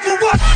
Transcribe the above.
for what?